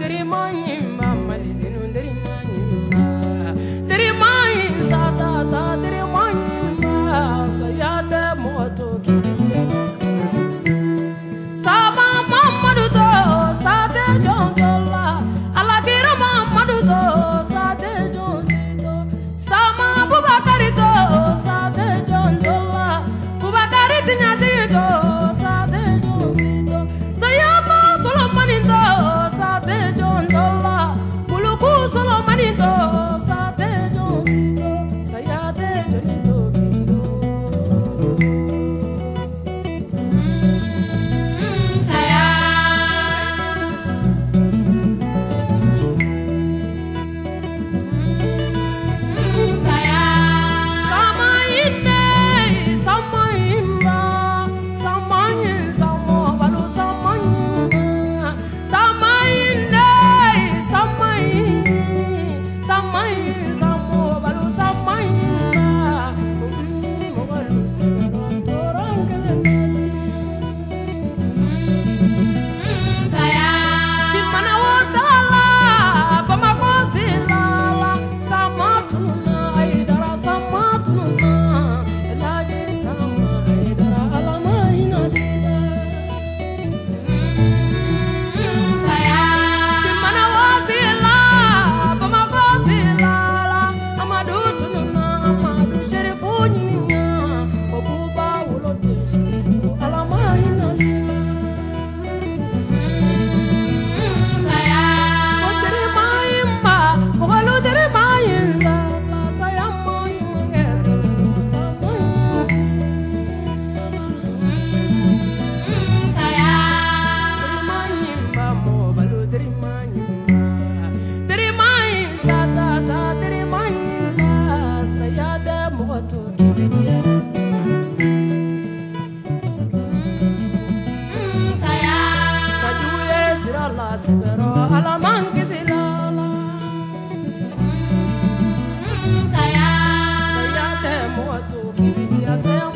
درمان yourself